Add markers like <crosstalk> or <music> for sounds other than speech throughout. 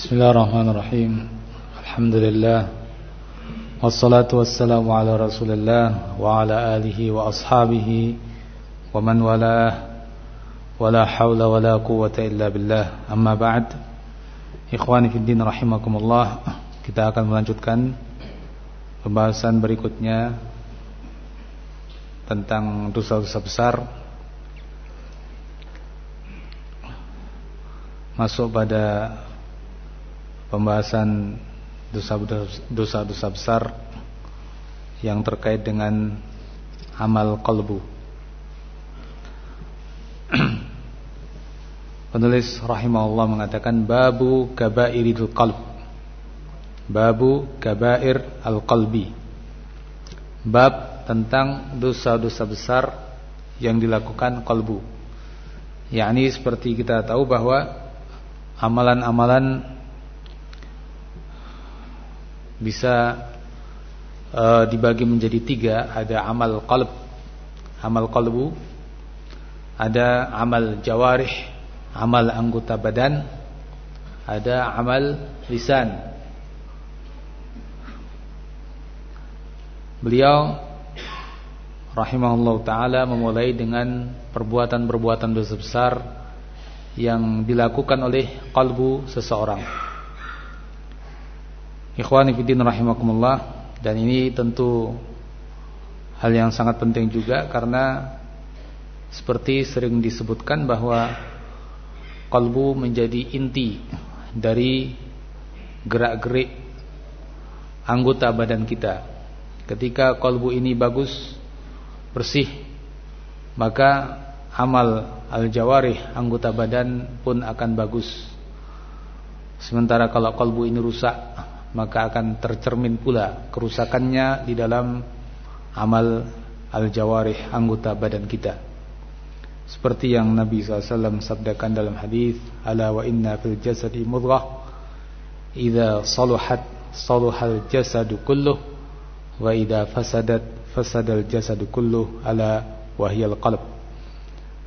بسم الله الرحمن الرحيم الحمد لله والصلاة والسلام على رسول الله وعلى آله وأصحابه ومن والاه ولا حول ولا قوة إلا بالله أما بعد إخواني في الدين رحمكم الله kita akan melanjutkan pembahasan berikutnya tentang dosa-dosa besar masuk pada pembahasan dosa-dosa besar yang terkait dengan amal kalbu. <clears throat> Penulis rahimahullah mengatakan babu kabairil qalb. Babu kabair al-qalbi. Bab tentang dosa-dosa besar yang dilakukan kalbu. yakni seperti kita tahu bahwa amalan-amalan bisa uh, dibagi menjadi tiga. Ada amal qalb amal qalbu. Ada amal jawarih amal anggota badan. Ada amal lisan. Beliau rahimahullah taala memulai dengan perbuatan-perbuatan dosa besar yang dilakukan oleh kalbu seseorang Ikhwani fiddin rahimakumullah dan ini tentu hal yang sangat penting juga karena seperti sering disebutkan bahwa kalbu menjadi inti dari gerak-gerik anggota badan kita. Ketika kalbu ini bagus, bersih, maka amal al-jawarih anggota badan pun akan bagus. Sementara kalau kalbu ini rusak, maka akan tercermin pula kerusakannya di dalam amal al-jawarih anggota badan kita. Seperti yang Nabi SAW sabdakan dalam hadis, "Ala wa inna fil jasadi mudghah, idza saluhat saluhal jasadu kulluh, wa idza fasadat fasadal jasadu kulluh, ala wahyal qalb."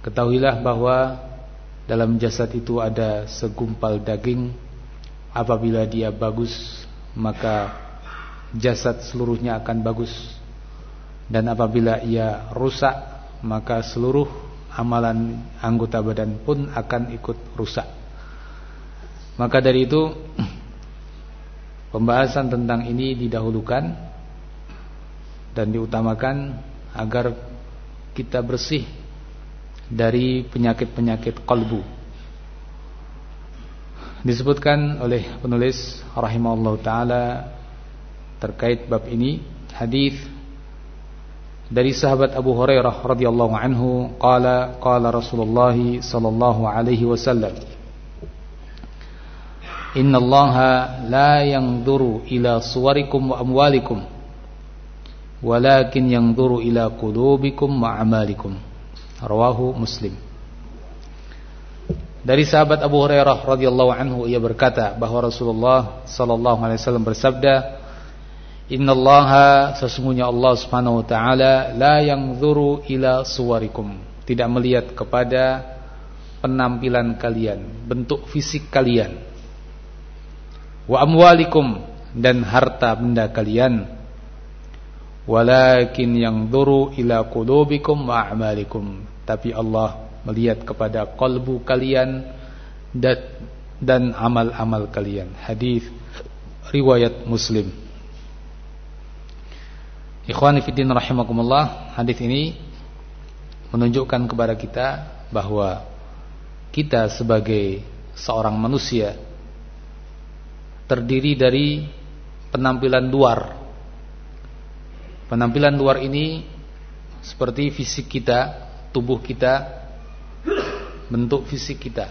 Ketahuilah bahwa dalam jasad itu ada segumpal daging apabila dia bagus maka jasad seluruhnya akan bagus. Dan apabila ia rusak maka seluruh amalan anggota badan pun akan ikut rusak. Maka dari itu <clears throat> pembahasan tentang ini didahulukan dan diutamakan agar kita bersih dari penyakit-penyakit kalbu disebutkan oleh penulis rahimahullah taala terkait bab ini hadis dari sahabat Abu Hurairah radhiyallahu anhu qala qala Rasulullah sallallahu alaihi wasallam Inna Allah la yanzuru ila suwarikum wa amwalikum walakin yanzuru ila qulubikum wa amalikum. Rawahu Muslim dari sahabat Abu Hurairah radhiyallahu anhu ia berkata bahwa Rasulullah sallallahu alaihi wasallam bersabda, "Innallaha sesungguhnya Allah Subhanahu wa taala la yanzuru ila suwarikum." Tidak melihat kepada penampilan kalian, bentuk fisik kalian. Wa amwalikum dan harta benda kalian. Walakin yanzuru ila qulubikum wa a'malikum. Tapi Allah melihat kepada kalbu kalian dan amal-amal kalian. Hadis riwayat Muslim. Ikhwani fiddin rahimakumullah, hadis ini menunjukkan kepada kita bahwa kita sebagai seorang manusia terdiri dari penampilan luar. Penampilan luar ini seperti fisik kita, tubuh kita bentuk fisik kita.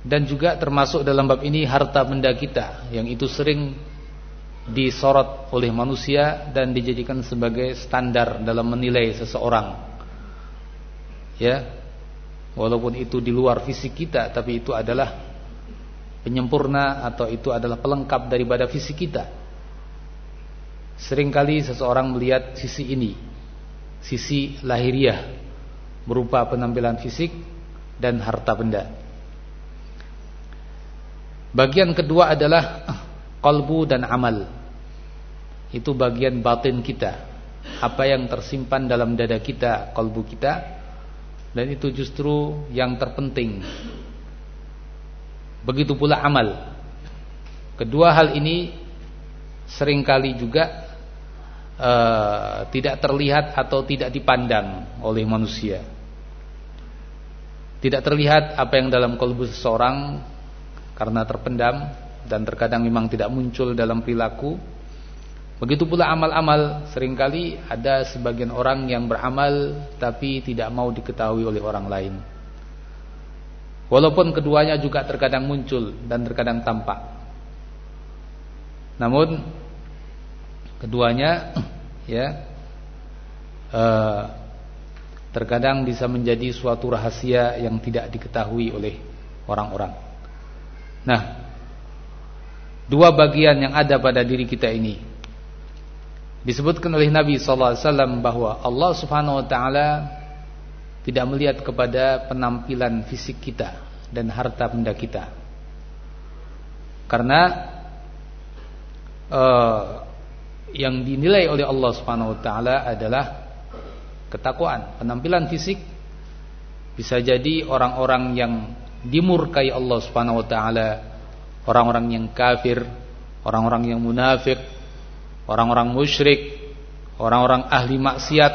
Dan juga termasuk dalam bab ini harta benda kita yang itu sering disorot oleh manusia dan dijadikan sebagai standar dalam menilai seseorang. Ya. Walaupun itu di luar fisik kita tapi itu adalah penyempurna atau itu adalah pelengkap daripada fisik kita. Seringkali seseorang melihat sisi ini sisi lahiriah berupa penampilan fisik dan harta benda. Bagian kedua adalah kalbu dan amal. Itu bagian batin kita. Apa yang tersimpan dalam dada kita, kalbu kita. Dan itu justru yang terpenting. Begitu pula amal. Kedua hal ini sering kali juga uh, tidak terlihat atau tidak dipandang oleh manusia. Tidak terlihat apa yang dalam kalbu seseorang karena terpendam dan terkadang memang tidak muncul dalam perilaku. Begitu pula amal-amal sering kali ada sebagian orang yang beramal tapi tidak mau diketahui oleh orang lain. Walaupun keduanya juga terkadang muncul dan terkadang tampak. Namun keduanya <clears throat> ya eh, terkadang bisa menjadi suatu rahasia yang tidak diketahui oleh orang-orang. Nah, dua bagian yang ada pada diri kita ini disebutkan oleh Nabi sallallahu alaihi wasallam bahwa Allah Subhanahu wa taala tidak melihat kepada penampilan fisik kita dan harta benda kita. Karena uh, yang dinilai oleh Allah Subhanahu wa taala adalah ketakwaan. Penampilan fisik bisa jadi orang-orang yang dimurkai Allah Subhanahu wa taala orang-orang yang kafir, orang-orang yang munafik, orang-orang musyrik, orang-orang ahli maksiat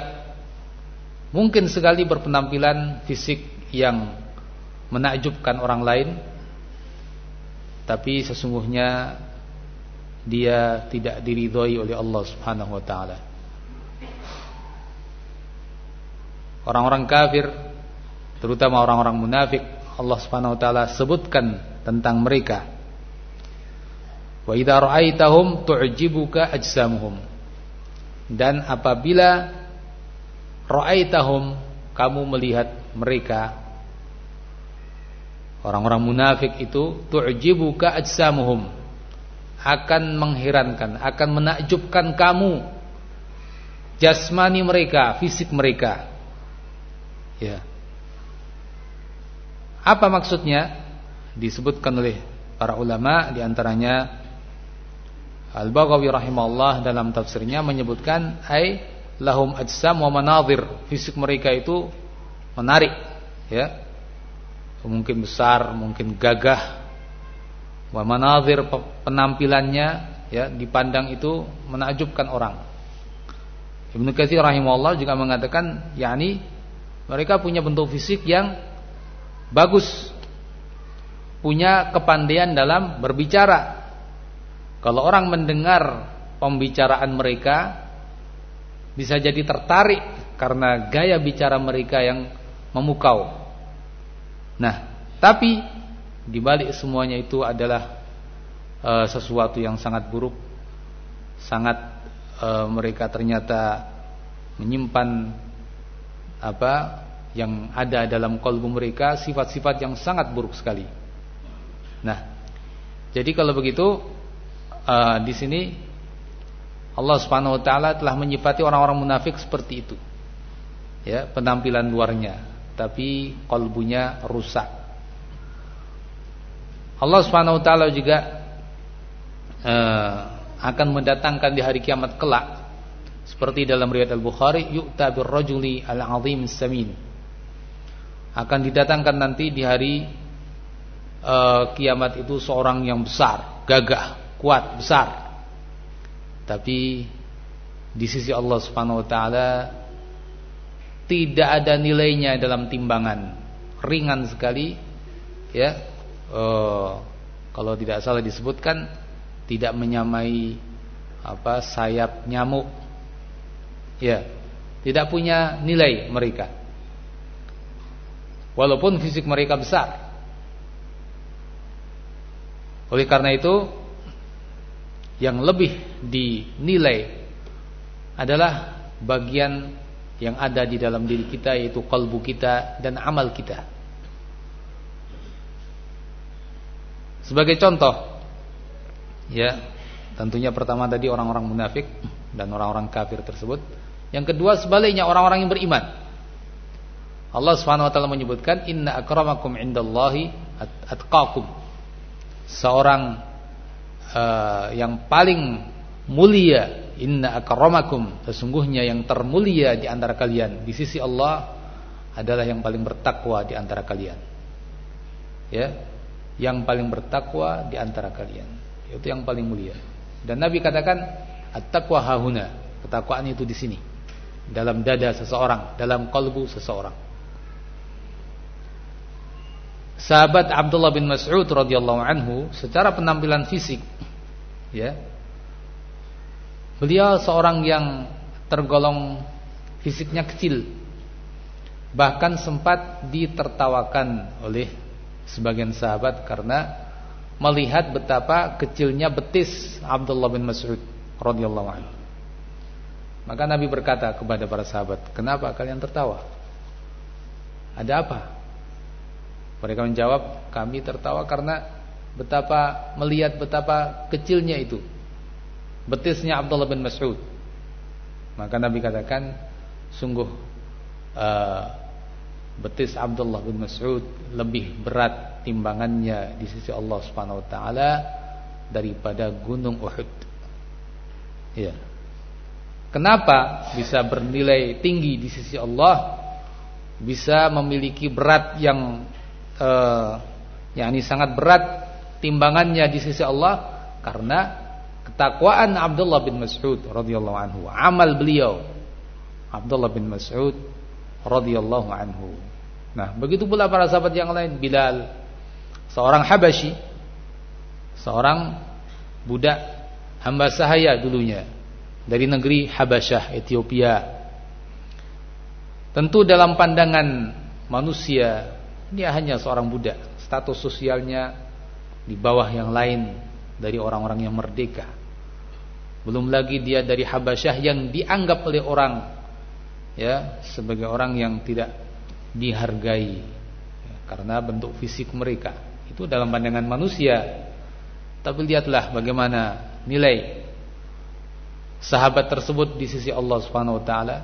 mungkin sekali berpenampilan fisik yang menakjubkan orang lain tapi sesungguhnya dia tidak diridhoi oleh Allah Subhanahu wa taala. Orang-orang kafir terutama orang-orang munafik Allah Subhanahu wa taala sebutkan tentang mereka. Wa idza ra'aitahum tu'jibuka ajsamuhum. Dan apabila ra'aitahum kamu melihat mereka orang-orang munafik itu tu'jibuka ajsamuhum akan mengherankan, akan menakjubkan kamu jasmani mereka, fisik mereka. Ya. Apa maksudnya? Disebutkan oleh para ulama di antaranya Al-Baghawi rahimahullah dalam tafsirnya menyebutkan ai lahum ajsam wa manazir fisik mereka itu menarik ya mungkin besar mungkin gagah wa manazir penampilannya ya dipandang itu menakjubkan orang Ibnu Katsir rahimahullah juga mengatakan yakni mereka punya bentuk fisik yang bagus. Punya kepandaian dalam berbicara. Kalau orang mendengar pembicaraan mereka bisa jadi tertarik karena gaya bicara mereka yang memukau. Nah tapi di balik semuanya itu adalah e, sesuatu yang sangat buruk. Sangat e, mereka ternyata menyimpan apa yang ada dalam kalbu mereka sifat-sifat yang sangat buruk sekali. Nah, jadi kalau begitu uh, di sini Allah Subhanahu wa taala telah menyifati orang-orang munafik seperti itu. Ya, penampilan luarnya, tapi kalbunya rusak. Allah Subhanahu wa taala juga uh, akan mendatangkan di hari kiamat kelak seperti dalam riwayat Al-Bukhari yu'ta birrajuli al-'azim samin akan didatangkan nanti di hari uh, kiamat itu seorang yang besar, gagah, kuat, besar. Tapi di sisi Allah Subhanahu wa taala tidak ada nilainya dalam timbangan, ringan sekali ya. Uh, kalau tidak salah disebutkan tidak menyamai apa sayap nyamuk. Ya, tidak punya nilai mereka walaupun fisik mereka besar. Oleh karena itu yang lebih dinilai adalah bagian yang ada di dalam diri kita yaitu kalbu kita dan amal kita. Sebagai contoh ya, tentunya pertama tadi orang-orang munafik dan orang-orang kafir tersebut. Yang kedua sebaliknya orang-orang yang beriman. Allah Subhanahu wa taala menyebutkan inna akramakum indallahi atqakum. seorang uh, yang paling mulia inna akramakum sesungguhnya yang termulia di antara kalian di sisi Allah adalah yang paling bertakwa di antara kalian ya yang paling bertakwa di antara kalian itu yang paling mulia dan Nabi katakan at-taqwa hahuna ketakwaan itu di sini dalam dada seseorang dalam kalbu seseorang. Sahabat Abdullah bin Mas'ud radhiyallahu anhu secara penampilan fisik ya beliau seorang yang tergolong fisiknya kecil bahkan sempat ditertawakan oleh sebagian sahabat karena melihat betapa kecilnya betis Abdullah bin Mas'ud radhiyallahu anhu maka Nabi berkata kepada para sahabat kenapa kalian tertawa ada apa mereka menjawab, kami tertawa karena betapa melihat betapa kecilnya itu betisnya Abdullah bin Mas'ud. Maka Nabi katakan, sungguh uh, betis Abdullah bin Mas'ud lebih berat timbangannya di sisi Allah Subhanahu wa taala daripada gunung Uhud. Ya. Kenapa bisa bernilai tinggi di sisi Allah? Bisa memiliki berat yang uh, yakni sangat berat timbangannya di sisi Allah karena ketakwaan Abdullah bin Mas'ud radhiyallahu anhu, amal beliau Abdullah bin Mas'ud radhiyallahu anhu. Nah, begitu pula para sahabat yang lain, Bilal seorang Habasyi, seorang budak hamba sahaya dulunya dari negeri Habasyah, Ethiopia. Tentu dalam pandangan manusia dia hanya seorang budak, status sosialnya di bawah yang lain dari orang-orang yang merdeka. Belum lagi dia dari Habasyah yang dianggap oleh orang ya sebagai orang yang tidak dihargai ya, karena bentuk fisik mereka. Itu dalam pandangan manusia. Tapi lihatlah bagaimana nilai sahabat tersebut di sisi Allah Subhanahu wa taala.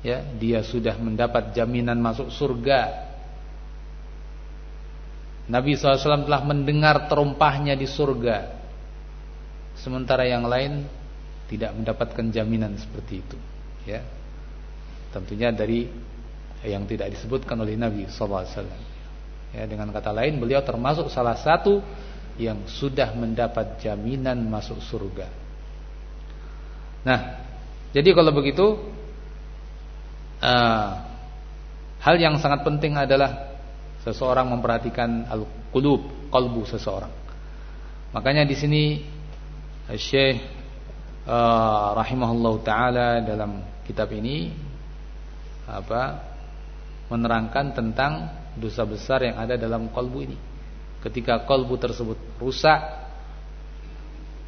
Ya, dia sudah mendapat jaminan masuk surga. Nabi SAW telah mendengar terumpahnya di surga. Sementara yang lain Tidak mendapatkan jaminan seperti itu ya. Tentunya dari Yang tidak disebutkan oleh Nabi SAW ya, Dengan kata lain Beliau termasuk salah satu Yang sudah mendapat jaminan masuk surga Nah Jadi kalau begitu uh, Hal yang sangat penting adalah seseorang memperhatikan al-qulub, kalbu seseorang. Makanya di sini Syekh uh, rahimahullah taala dalam kitab ini apa menerangkan tentang dosa besar yang ada dalam kalbu ini. Ketika kalbu tersebut rusak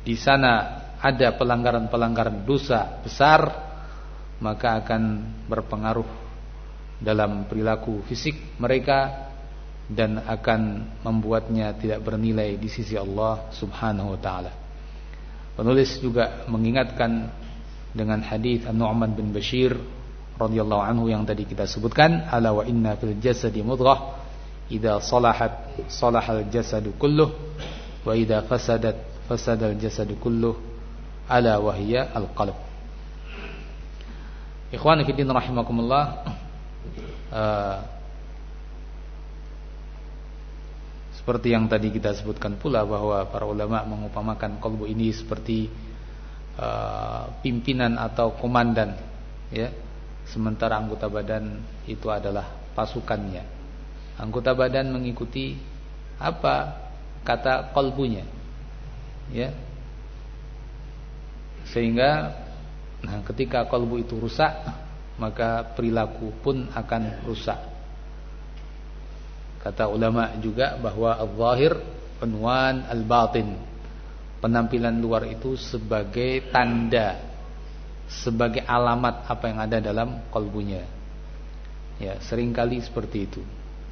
di sana ada pelanggaran-pelanggaran dosa besar maka akan berpengaruh dalam perilaku fisik mereka dan akan membuatnya tidak bernilai di sisi Allah Subhanahu wa taala. Penulis juga mengingatkan dengan hadis An-Nu'man bin Bashir radhiyallahu anhu yang tadi kita sebutkan, ala wa inna fil jasadi mudghah idza salahat salahal jasadu kulluh wa idza fasadat fasadal jasadu kulluh ala wa hiya al-qalb. Ikhwani fi rahimakumullah uh, Seperti yang tadi kita sebutkan pula bahwa para ulama mengupamakan kolbu ini seperti uh, pimpinan atau komandan, ya. Sementara anggota badan itu adalah pasukannya. Anggota badan mengikuti apa kata kolbunya, ya. Sehingga, nah, ketika kolbu itu rusak, maka perilaku pun akan rusak. Kata ulama juga bahwa al-zahir penwan al-batin. Penampilan luar itu sebagai tanda, sebagai alamat apa yang ada dalam kalbunya. Ya, sering kali seperti itu.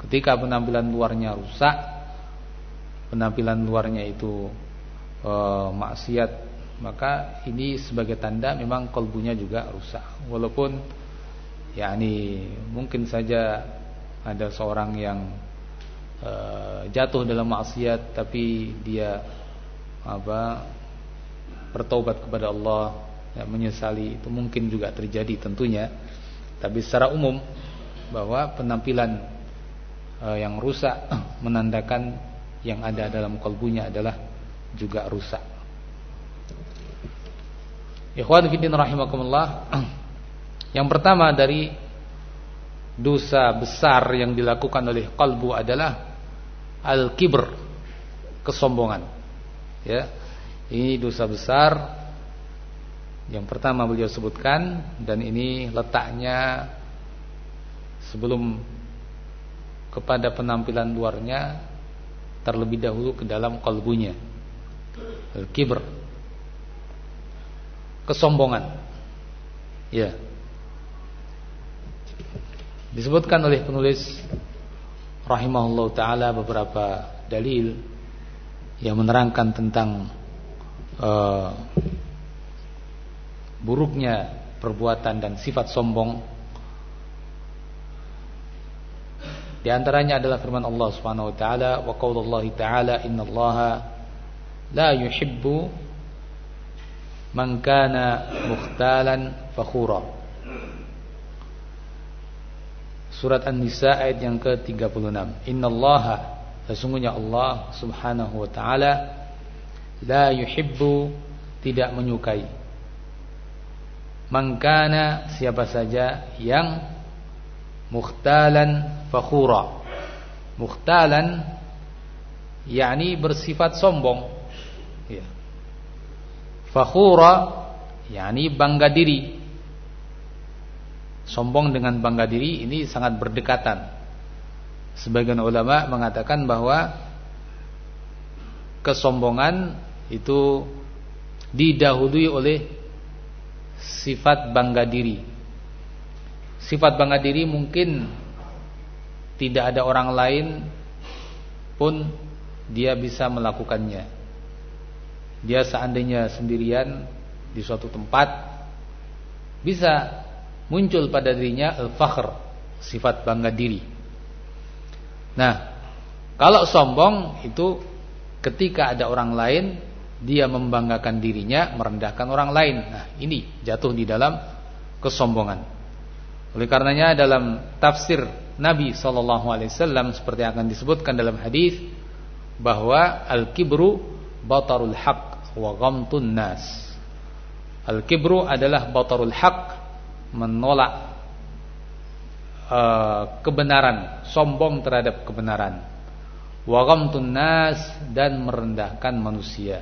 Ketika penampilan luarnya rusak, penampilan luarnya itu e, maksiat, maka ini sebagai tanda memang kalbunya juga rusak. Walaupun yakni mungkin saja ada seorang yang uh, jatuh dalam maksiat tapi dia apa bertobat kepada Allah ya, menyesali itu mungkin juga terjadi tentunya tapi secara umum bahwa penampilan uh, yang rusak <clears throat> menandakan yang ada dalam kalbunya adalah juga rusak Ikhwan fillah rahimakumullah <clears throat> yang pertama dari dosa besar yang dilakukan oleh kalbu adalah al-kibr kesombongan ya ini dosa besar yang pertama beliau sebutkan dan ini letaknya sebelum kepada penampilan luarnya terlebih dahulu ke dalam kalbunya. Al-kibr. Kesombongan. Ya. Disebutkan oleh penulis rahimahullah taala beberapa dalil yang menerangkan tentang uh, buruknya perbuatan dan sifat sombong di antaranya adalah firman Allah Subhanahu wa taala wa qaulullah taala innallaha la yuhibbu man kana mukhtalan fakhura. Surat An-Nisa ayat yang ke-36. Innallaha sesungguhnya Allah Subhanahu wa taala la yuhibbu tidak menyukai. Mangkana siapa saja yang mukhtalan fakhura. Mukhtalan yakni bersifat sombong fakhura yakni bangga diri sombong dengan bangga diri ini sangat berdekatan sebagian ulama mengatakan bahwa kesombongan itu didahului oleh sifat bangga diri. Sifat bangga diri mungkin tidak ada orang lain pun dia bisa melakukannya. Dia seandainya sendirian di suatu tempat bisa muncul pada dirinya al-fakhr, sifat bangga diri. Nah, kalau sombong itu ketika ada orang lain dia membanggakan dirinya, merendahkan orang lain. Nah, ini jatuh di dalam kesombongan. Oleh karenanya dalam tafsir Nabi sallallahu alaihi wasallam seperti yang akan disebutkan dalam hadis bahwa al-kibru batarul haq wa ghamtun nas. Al-kibru adalah batarul haq, menolak uh, kebenaran, sombong terhadap kebenaran wa ghamtun nas dan merendahkan manusia.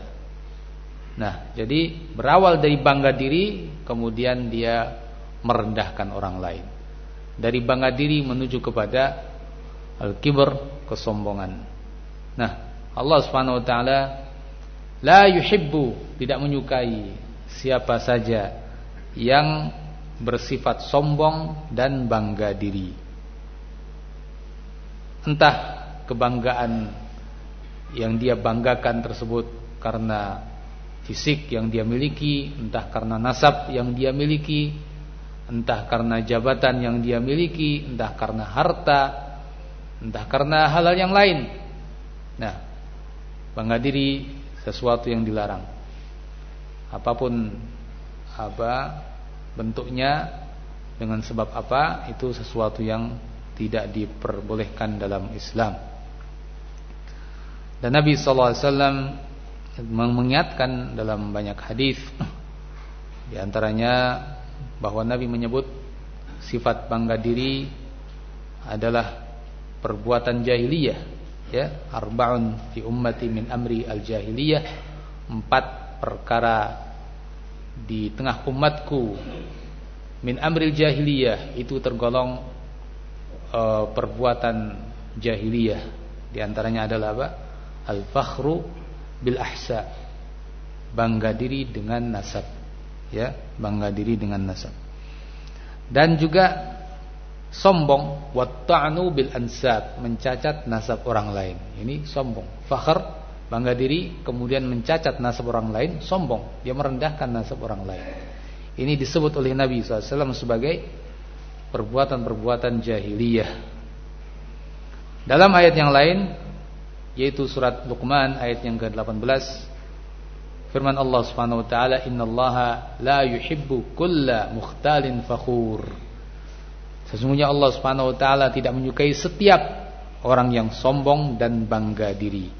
Nah, jadi berawal dari bangga diri kemudian dia merendahkan orang lain. Dari bangga diri menuju kepada al-kibr, kesombongan. Nah, Allah Subhanahu wa taala la yuhibbu, tidak menyukai siapa saja yang bersifat sombong dan bangga diri. Entah kebanggaan yang dia banggakan tersebut karena fisik yang dia miliki, entah karena nasab yang dia miliki, entah karena jabatan yang dia miliki, entah karena harta, entah karena hal-hal yang lain. Nah, bangga diri sesuatu yang dilarang. Apa pun apa bentuknya dengan sebab apa itu sesuatu yang tidak diperbolehkan dalam Islam. Dan Nabi SAW mengingatkan dalam banyak hadis di antaranya bahwa Nabi menyebut sifat bangga diri adalah perbuatan jahiliyah ya arbaun fi ummati min amri al jahiliyah empat perkara di tengah umatku min amri jahiliyah itu tergolong uh, perbuatan jahiliyah. Di antaranya adalah apa? Al-fakhru bil ahsa. Bangga diri dengan nasab. Ya bangga diri dengan nasab. Dan juga sombong wa ta'nu bil ansab mencacat nasab orang lain. Ini sombong. Fakhr bangga diri kemudian mencacat nasab orang lain sombong. Dia merendahkan nasab orang lain. Ini disebut oleh Nabi SAW sebagai perbuatan-perbuatan jahiliyah. Dalam ayat yang lain yaitu surat Luqman ayat yang ke-18 firman Allah Subhanahu wa taala innallaha la yuhibbu kulla mukhtalin fakhur Sesungguhnya Allah Subhanahu wa taala tidak menyukai setiap orang yang sombong dan bangga diri.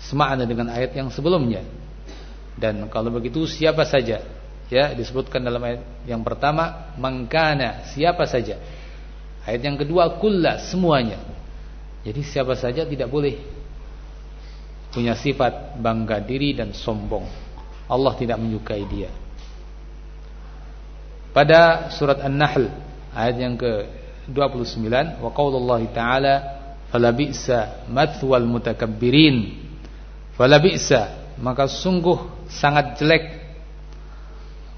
Semakna dengan ayat yang sebelumnya. Dan kalau begitu siapa saja ya disebutkan dalam ayat yang pertama mangkana siapa saja. Ayat yang kedua kulla semuanya. Jadi siapa saja tidak boleh punya sifat bangga diri dan sombong. Allah tidak menyukai dia. Pada surat An-Nahl ayat yang ke-29 wa qaulullahi ta'ala fala bi'sa mathwal mutakabbirin. Fala bi'sa maka sungguh sangat jelek.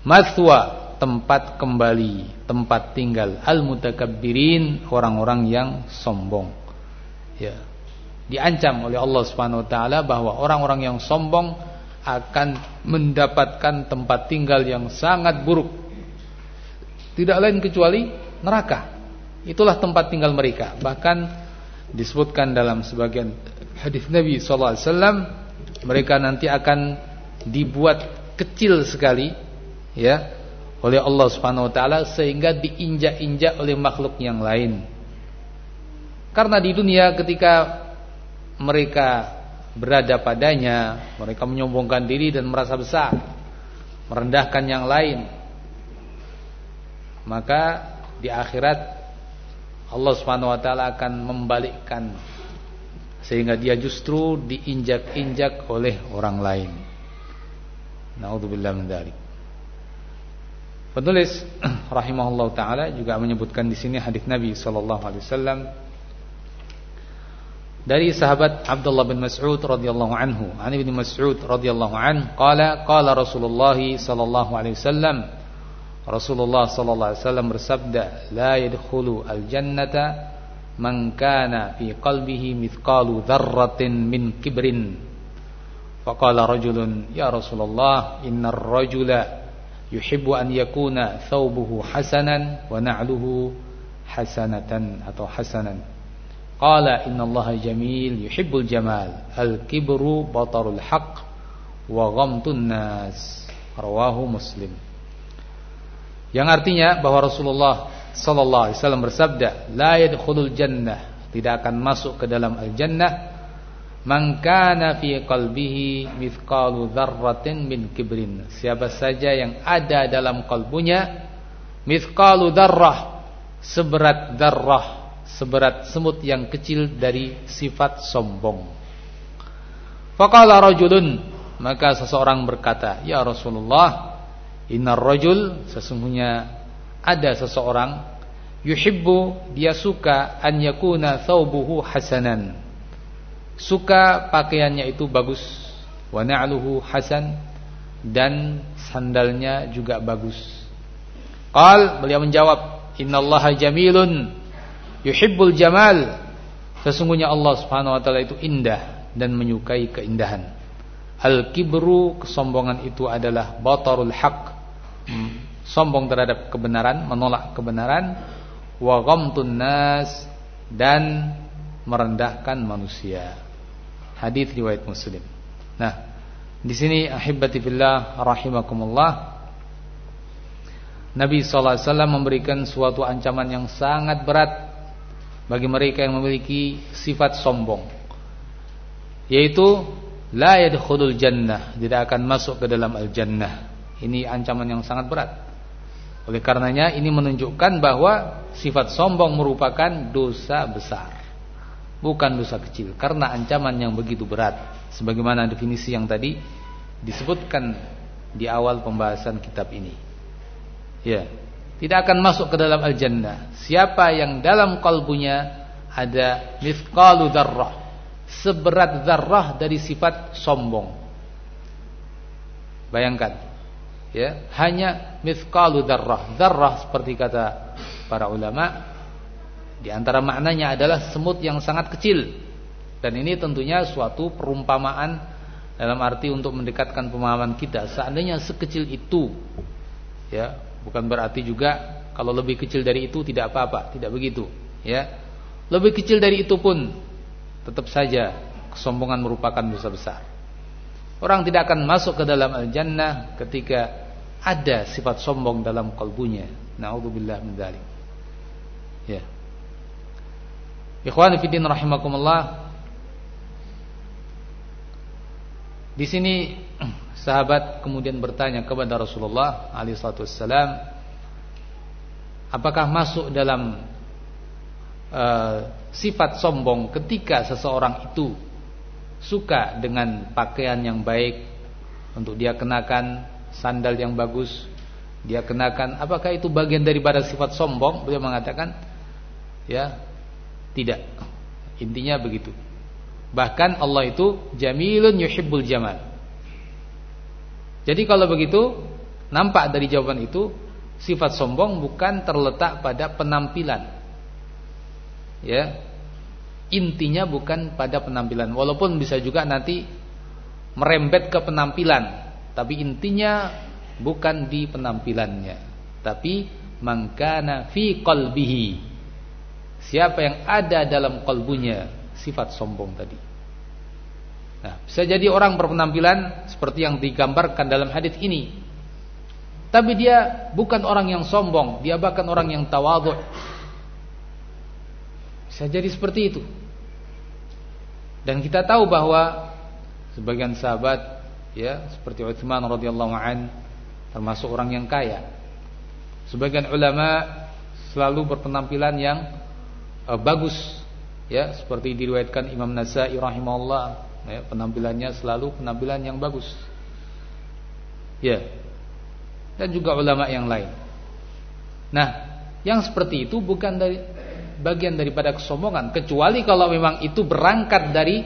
Mathwa tempat kembali tempat tinggal. Al mutakabbirin orang-orang yang sombong. Ya. Diancam oleh Allah Subhanahu wa taala bahwa orang-orang yang sombong akan mendapatkan tempat tinggal yang sangat buruk. Tidak lain kecuali neraka. Itulah tempat tinggal mereka. Bahkan disebutkan dalam sebagian hadis Nabi sallallahu alaihi mereka nanti akan dibuat kecil sekali ya oleh Allah Subhanahu wa taala sehingga diinjak-injak oleh makhluk yang lain. Karena di dunia ketika mereka berada padanya, mereka menyombongkan diri dan merasa besar, merendahkan yang lain. Maka di akhirat Allah Subhanahu wa taala akan membalikkan sehingga dia justru diinjak-injak oleh orang lain. Nauzubillah min dzalik. Penulis <clears throat> rahimahullah taala juga menyebutkan di sini hadis Nabi sallallahu alaihi wasallam dari sahabat Abdullah bin Mas'ud radhiyallahu anhu, an Ibnu Mas'ud radhiyallahu an, qala qala Rasulullah sallallahu alaihi wasallam Rasulullah sallallahu alaihi wasallam bersabda, "La yadkhulu al-jannata man kana fi qalbihi mithqalu dzarratin min kibrin." Faqala rajulun, "Ya Rasulullah, innar rajula yuhibbu an yakuna thawbuhu hasanan wa na'luhu hasanatan atau hasanan." Qala innallaha jamil yuhibbul jamal. Al-kibru batarul haqq wa ghamtun nas. Rawahu Muslim. Yang artinya bahwa Rasulullah sallallahu alaihi wasallam bersabda, la yadkhulul jannah, tidak akan masuk ke dalam al-jannah man kana fi qalbihi mithqalu dzarratin min kibrin. Siapa saja yang ada dalam kalbunya mithqalu dzarrah seberat dzarrah seberat semut yang kecil dari sifat sombong. Faqala rajulun maka seseorang berkata, "Ya Rasulullah, innar rajul sesungguhnya ada seseorang yuhibbu dia suka an yakuna thawbuhu hasanan." Suka pakaiannya itu bagus, wa na'luhu hasan dan sandalnya juga bagus. Qal beliau menjawab, "Innallaha jamilun yuhibbul jamal sesungguhnya Allah Subhanahu wa taala itu indah dan menyukai keindahan al kibru kesombongan itu adalah batarul haq sombong terhadap kebenaran menolak kebenaran wa ghamtun nas dan merendahkan manusia. Hadis riwayat muslim. Nah di sini ahibati fillah rahimakumullah Nabi SAW memberikan suatu ancaman yang sangat berat bagi mereka yang memiliki sifat sombong yaitu la yadkhulul jannah. Tidak akan masuk ke dalam al jannah ini ancaman yang sangat berat oleh karenanya ini menunjukkan bahwa sifat sombong merupakan dosa besar bukan dosa kecil karena ancaman yang begitu berat sebagaimana definisi yang tadi disebutkan di awal pembahasan kitab ini ya tidak akan masuk ke dalam al-jannah. Siapa yang dalam kalbunya ada mithqalu dzarrah, seberat zarrah dari sifat sombong. Bayangkan, ya, hanya mithqalu dzarrah. Dzarrah seperti kata para ulama di antara maknanya adalah semut yang sangat kecil. Dan ini tentunya suatu perumpamaan dalam arti untuk mendekatkan pemahaman kita. Seandainya sekecil itu ya Bukan berarti juga kalau lebih kecil dari itu tidak apa-apa, tidak begitu, ya. Lebih kecil dari itu pun tetap saja kesombongan merupakan dosa besar. Orang tidak akan masuk ke dalam al-jannah ketika ada sifat sombong dalam kalbunya. Nauzubillah min dzalik. Ya. Ikhwan fillah rahimakumullah. Di sini <clears throat> sahabat kemudian bertanya kepada Rasulullah alaihi wasallam, apakah masuk dalam uh, sifat sombong ketika seseorang itu suka dengan pakaian yang baik untuk dia kenakan sandal yang bagus dia kenakan. Apakah itu bagian daripada sifat sombong? Beliau mengatakan ya tidak. Intinya begitu. Bahkan Allah itu jamilun yuhibbul jamal. Jadi kalau begitu nampak dari jawaban itu sifat sombong bukan terletak pada penampilan. Ya intinya bukan pada penampilan. Walaupun bisa juga nanti merembet ke penampilan tapi intinya bukan di penampilannya. Tapi mangkana fi qalbihi. Siapa yang ada dalam kalbunya sifat sombong tadi. Nah bisa jadi orang berpenampilan seperti yang digambarkan dalam hadis ini. Tapi dia bukan orang yang sombong dia bahkan orang yang tawadhu. Bisa jadi seperti itu dan kita tahu bahwa sebagian sahabat ya seperti Utsman radhiyallahu an termasuk orang yang kaya. Sebagian ulama selalu berpenampilan yang uh, bagus ya seperti diriwayatkan Imam Nasai rahimahullah ya, penampilannya selalu penampilan yang bagus. Ya. Dan juga ulama yang lain. Nah, yang seperti itu bukan dari bagian daripada kesombongan kecuali kalau memang itu berangkat dari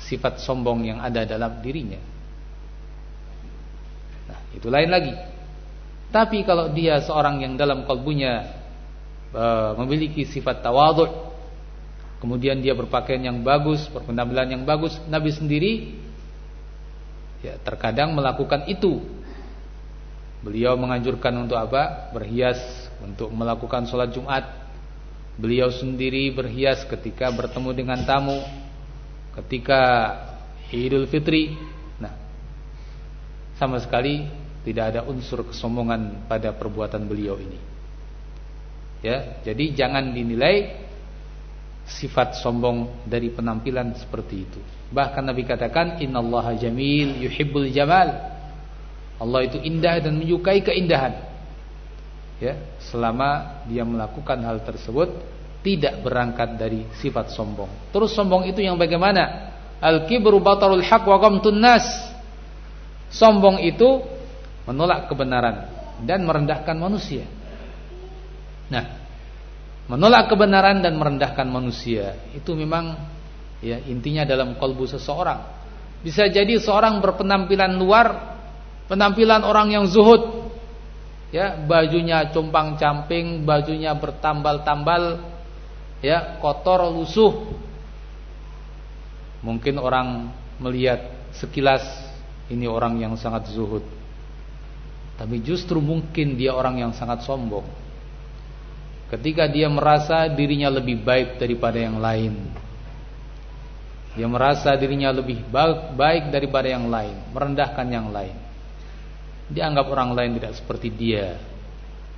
sifat sombong yang ada dalam dirinya. Nah, itu lain lagi. Tapi kalau dia seorang yang dalam kalbunya e, memiliki sifat tawadhu, kemudian dia berpakaian yang bagus, berpenampilan yang bagus, Nabi sendiri ya terkadang melakukan itu. Beliau menganjurkan untuk apa? Berhias untuk melakukan sholat Jumat Beliau sendiri berhias ketika bertemu dengan tamu, ketika Idul Fitri. Nah, sama sekali tidak ada unsur kesombongan pada perbuatan beliau ini. Ya, jadi jangan dinilai sifat sombong dari penampilan seperti itu. Bahkan Nabi katakan innallaha jamil yuhibbul jamal. Allah itu indah dan menyukai keindahan ya selama dia melakukan hal tersebut tidak berangkat dari sifat sombong. Terus sombong itu yang bagaimana? Al-kibru batarul haq wa ghamtun nas. Sombong itu menolak kebenaran dan merendahkan manusia. Nah, menolak kebenaran dan merendahkan manusia itu memang ya intinya dalam kalbu seseorang. Bisa jadi seorang berpenampilan luar, penampilan orang yang zuhud, ya bajunya compang-camping, bajunya bertambal-tambal, ya kotor, lusuh. Mungkin orang melihat sekilas ini orang yang sangat zuhud. Tapi justru mungkin dia orang yang sangat sombong. Ketika dia merasa dirinya lebih baik daripada yang lain. Dia merasa dirinya lebih baik daripada yang lain, merendahkan yang lain. Dianggap orang lain tidak seperti dia.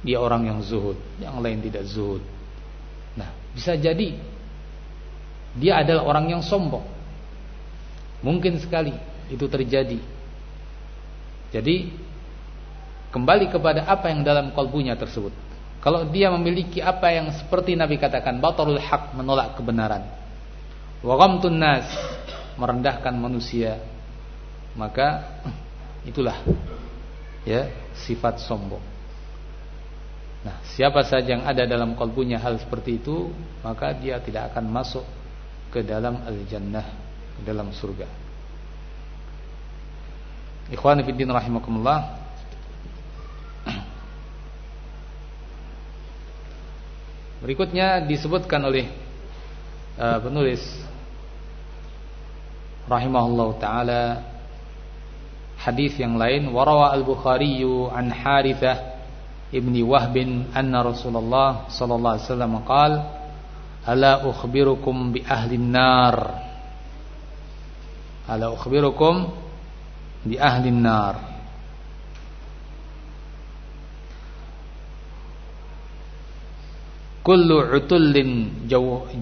Dia orang yang zuhud, yang lain tidak zuhud. Nah, bisa jadi dia adalah orang yang sombong. Mungkin sekali itu terjadi. Jadi kembali kepada apa yang dalam kalbunya tersebut. Kalau dia memiliki apa yang seperti Nabi katakan batalul haq menolak kebenaran. Wa ghamtun nas merendahkan manusia. Maka itulah ya sifat sombong. Nah, siapa saja yang ada dalam kalbunya hal seperti itu, maka dia tidak akan masuk ke dalam al-jannah, ke dalam surga. Ikhwan fillah rahimakumullah. <clears throat> Berikutnya disebutkan oleh uh, penulis rahimahullah taala hadis yang lain warawa al-Bukhari an Harithah ibni Wahb anna Rasulullah sallallahu alaihi wasallam qala ala ukhbirukum bi ahli nar ala ukhbirukum bi ahli nar kullu utullin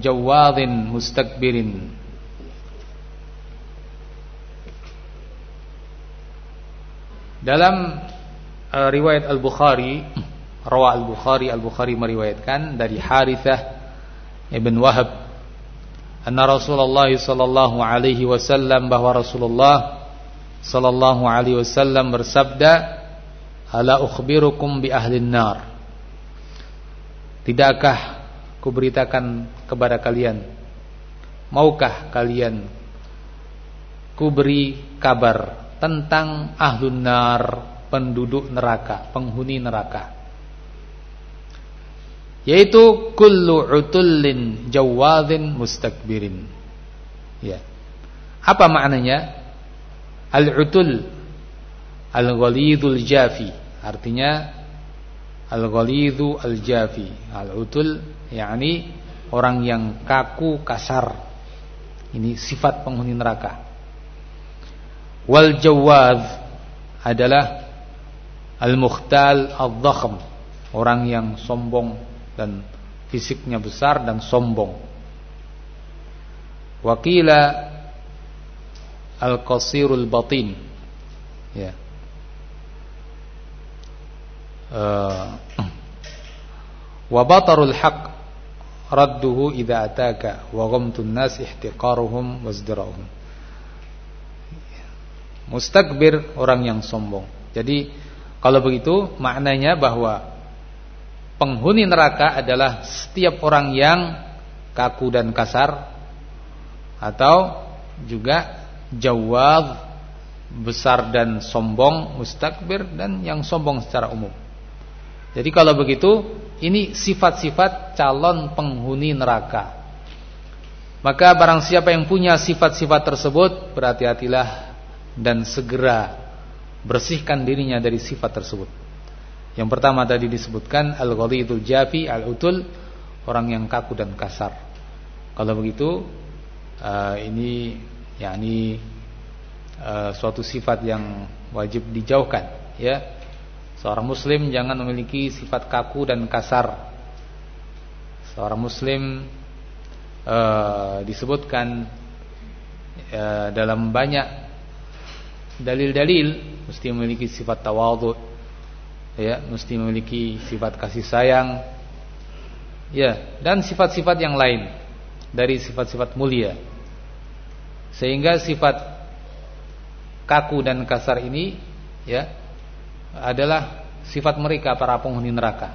jawadin mustakbirin dalam uh, riwayat Al-Bukhari rawa Al-Bukhari Al-Bukhari meriwayatkan dari Harithah ibn Wahab anna Rasulullah sallallahu alaihi wasallam bahwa Rasulullah sallallahu alaihi wasallam bersabda ala ukhbirukum bi ahli nar tidakkah kuberitakan kepada kalian? Maukah kalian kuberi kabar tentang ahlun nar penduduk neraka penghuni neraka. Yaitu kullu utullin jawadin mustakbirin. Ya. Apa maknanya? Al-utul al-ghalidul jafi. Artinya al-ghalidu al-jafi. Al-utul yakni orang yang kaku kasar. Ini sifat penghuni neraka wal jawad adalah al-mukhtal al-dhakhm orang yang sombong dan fisiknya besar dan sombong. Wakila al-qasirul batin. Ya. Uh, wa batarul haq radduhu idza ataka wa ghamtun nas ihtiqaruhum wazdirahum. Mustakbir orang yang sombong. Jadi kalau begitu maknanya bahwa penghuni neraka adalah setiap orang yang kaku dan kasar atau juga jawab besar dan sombong, mustakbir dan yang sombong secara umum. Jadi kalau begitu, ini sifat-sifat calon penghuni neraka. Maka barang siapa yang punya sifat-sifat tersebut, berhati-hatilah dan segera bersihkan dirinya dari sifat tersebut. Yang pertama tadi disebutkan al-ghalidul jafi al-utul orang yang kaku dan kasar. Kalau begitu uh, ini yakni uh, suatu sifat yang wajib dijauhkan ya. Seorang muslim jangan memiliki sifat kaku dan kasar. Seorang muslim uh, disebutkan dalam banyak dalil-dalil mesti memiliki sifat tawadhu ya mesti memiliki sifat kasih sayang ya dan sifat-sifat yang lain dari sifat-sifat mulia. Sehingga sifat kaku dan kasar ini ya adalah sifat mereka para penghuni neraka.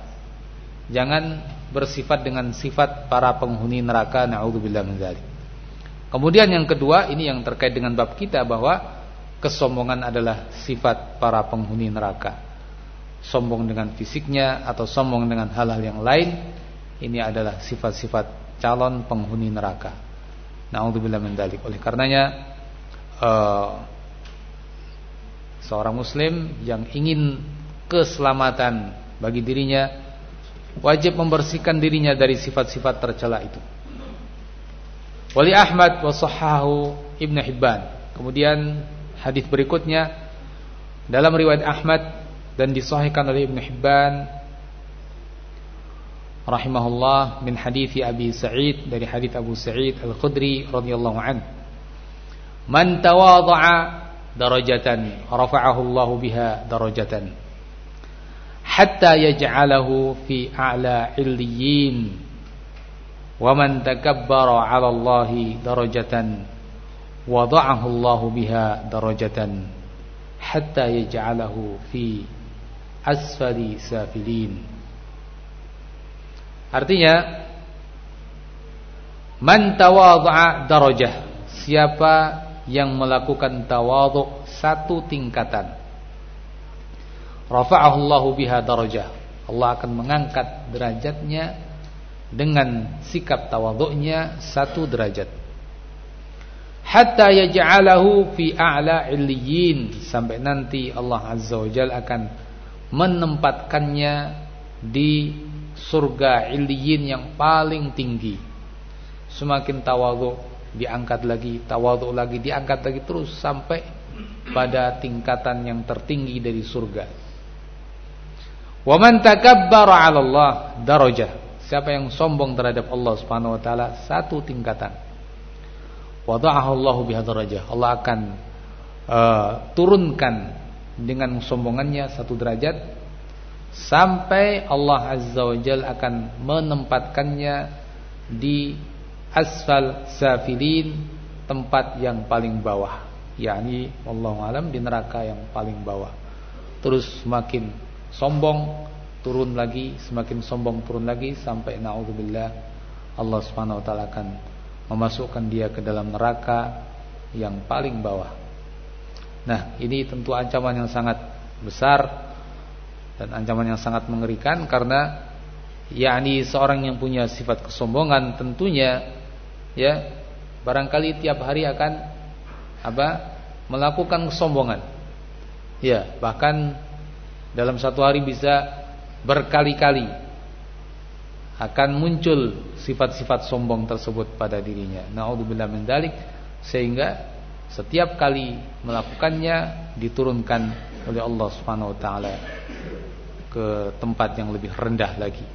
Jangan bersifat dengan sifat para penghuni neraka naudzubillah min kemudian yang kedua ini yang terkait dengan bab kita bahwa kesombongan adalah sifat para penghuni neraka sombong dengan fisiknya atau sombong dengan hal-hal yang lain ini adalah sifat-sifat calon penghuni neraka. Nauzubillah min dzalik. Oleh karenanya uh, seorang muslim yang ingin keselamatan bagi dirinya wajib membersihkan dirinya dari sifat-sifat tercela itu. Wali Ahmad wa Ibnu Hibban. Kemudian hadis berikutnya dalam riwayat Ahmad dan disahihkan oleh Ibn Hibban rahimahullah min hadithi Abi Sa'id dari hadith Abu Sa'id Al-Khudri radhiyallahu an. Man tawadha'a darajatan rafa'ahu Allah biha darajatan hatta yaj'alahu fi a'la illiyin wa man takabbara 'ala Allah darajatan wada'ahu Allah biha darajatan hatta yaj'alahu fi asfali safilin. Artinya man tawadha'a darajah. Siapa yang melakukan tawadhu satu tingkatan. Rafa'ahu Allahu biha darajah. Allah akan mengangkat derajatnya dengan sikap tawadhu'nya satu derajat. Hatta yaj'alahu fi a'la illiyin sampai nanti Allah Azza wa Jalla akan menempatkannya di surga iliyin yang paling tinggi semakin tawadhu, diangkat lagi, tawadhu lagi, diangkat lagi terus sampai pada tingkatan yang tertinggi dari surga. Wa takabbara 'ala Allah darajah. Siapa yang sombong terhadap Allah Subhanahu wa taala satu tingkatan. Wada'ahu Allah biha darajah. Allah akan uh, turunkan dengan sombongannya satu derajat sampai Allah Azza wa akan menempatkannya di asfal safilin tempat yang paling bawah. Yakni Allah alam di neraka yang paling bawah. Terus semakin sombong turun lagi. Semakin sombong turun lagi. Sampai naudzubillah. Allah Subhanahu wa taala akan memasukkan dia ke dalam neraka yang paling bawah. Nah ini tentu ancaman yang sangat besar dan ancaman yang sangat mengerikan karena yakni seorang yang punya sifat kesombongan tentunya ya barangkali tiap hari akan apa melakukan kesombongan. Ya bahkan dalam satu hari bisa berkali-kali akan muncul sifat-sifat sombong tersebut pada dirinya naudzubillah min dalik sehingga setiap kali melakukannya diturunkan oleh Allah Subhanahu wa taala ke tempat yang lebih rendah lagi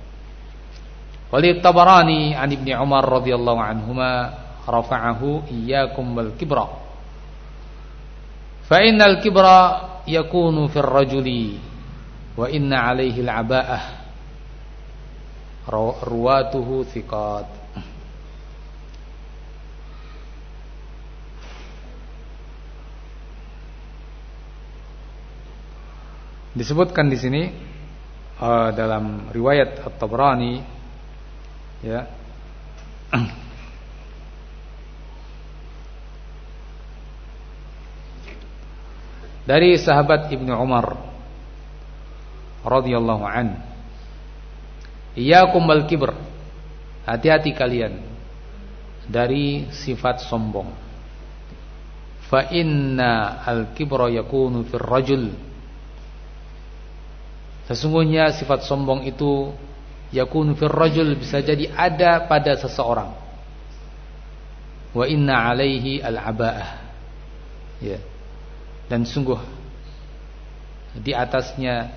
Walid Tabarani an Ibni Umar radhiyallahu anhuma rafa'ahu iyyakum wal kibra. Fa innal kibra yakunu fil rajuli wa inna alaihi al-aba'ah. Ruwatuhu thiqat. Disebutkan di sini uh, dalam riwayat At-Tabrani ya dari sahabat Ibnu Umar radhiyallahu an Iyyakum wal kibr. Hati-hati kalian dari sifat sombong. Fa inna al kibra yakunu fir rajul. Sesungguhnya sifat sombong itu yakun fir rajul bisa jadi ada pada seseorang. Wa inna alaihi al abaah. Ya. Dan sungguh di atasnya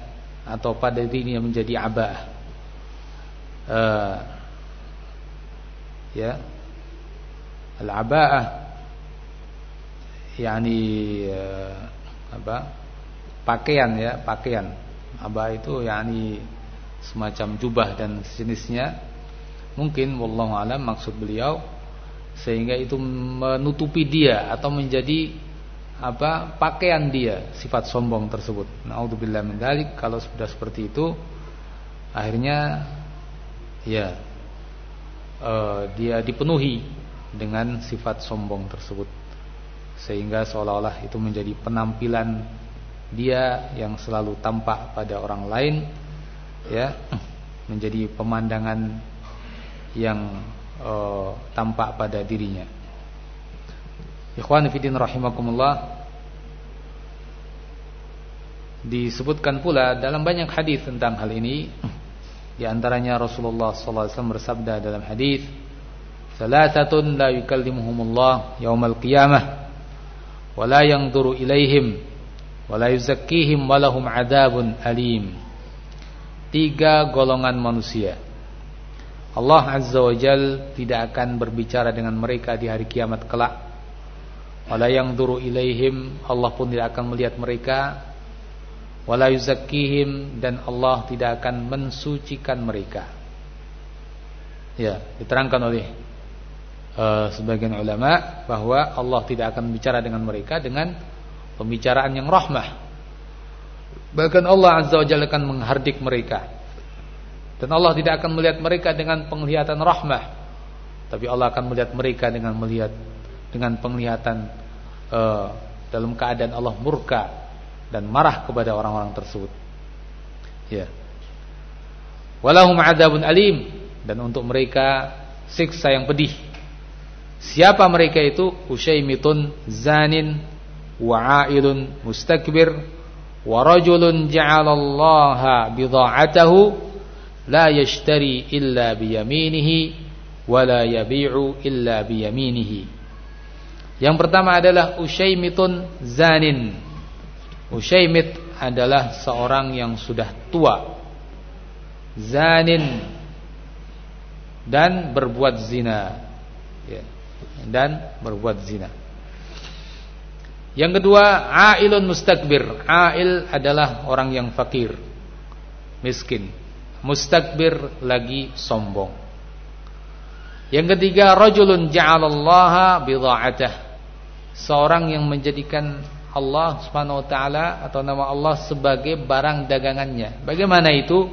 atau pada dirinya menjadi abaah uh, ya. Al abaah yakni uh, apa? Pakaian ya pakaian. Abah itu yakni semacam jubah dan sejenisnya. Mungkin wallahu alam maksud beliau sehingga itu menutupi dia atau menjadi apa pakaian dia sifat sombong tersebut. Nauzubillah min kalau sudah seperti itu akhirnya ya uh, dia dipenuhi dengan sifat sombong tersebut sehingga seolah-olah itu menjadi penampilan dia yang selalu tampak pada orang lain ya menjadi pemandangan yang uh, tampak pada dirinya. Ikhwan fillah rahimakumullah disebutkan pula dalam banyak hadis tentang hal ini di antaranya Rasulullah wasallam bersabda dalam hadis Salasatun la yukallimuhumullah yaumal qiyamah wa la yanzuru ilaihim wa la yuzakkihim wa lahum adzabun alim tiga golongan manusia. Allah Azza wa Jal tidak akan berbicara dengan mereka di hari kiamat kelak. Wala yang duru ilaihim Allah pun tidak akan melihat mereka. Wala yuzakkihim dan Allah tidak akan mensucikan mereka. Ya, diterangkan oleh uh, sebagian ulama bahwa Allah tidak akan bicara dengan mereka dengan pembicaraan yang rahmah Bahkan Allah Azza wa Jalla akan menghardik mereka. Dan Allah tidak akan melihat mereka dengan penglihatan rahmah. Tapi Allah akan melihat mereka dengan melihat dengan penglihatan uh, dalam keadaan Allah murka dan marah kepada orang-orang tersebut. Ya. Walahum adabun alim dan untuk mereka siksa yang pedih. Siapa mereka itu? Usyaimitun zanin wa'ailun mustakbir wa rajulun ja'alallaha bidha'atahu la yashtari illa biyaminihi wa la yabi'u illa biyaminihi. Yang pertama adalah usyaimitun zanin Ushaymit adalah seorang yang sudah tua. Zanin dan berbuat zina. Ya. Dan berbuat zina. Yang kedua, ailun mustakbir. Ail adalah orang yang fakir, miskin. Mustakbir lagi sombong. Yang ketiga, rajulun ja'alallaha bidha'atah. Seorang yang menjadikan Allah Subhanahu wa taala atau nama Allah sebagai barang dagangannya. Bagaimana itu?